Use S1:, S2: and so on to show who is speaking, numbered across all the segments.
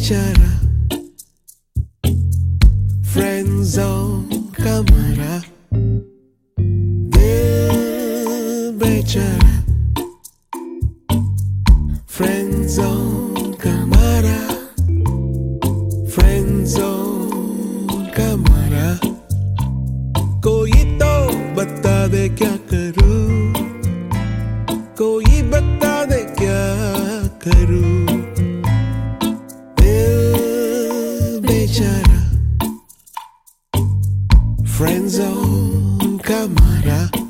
S1: बेचारा friend zone का मारा दिल बेचारा फ्रेंड जोन का मारा फ्रेंड जोन का मारा कोई तो बता दे क्या करूँ कोई बता दे क्या करूँ friend zone, camera.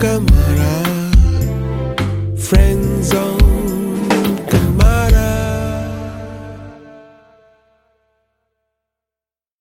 S1: cámara. Friend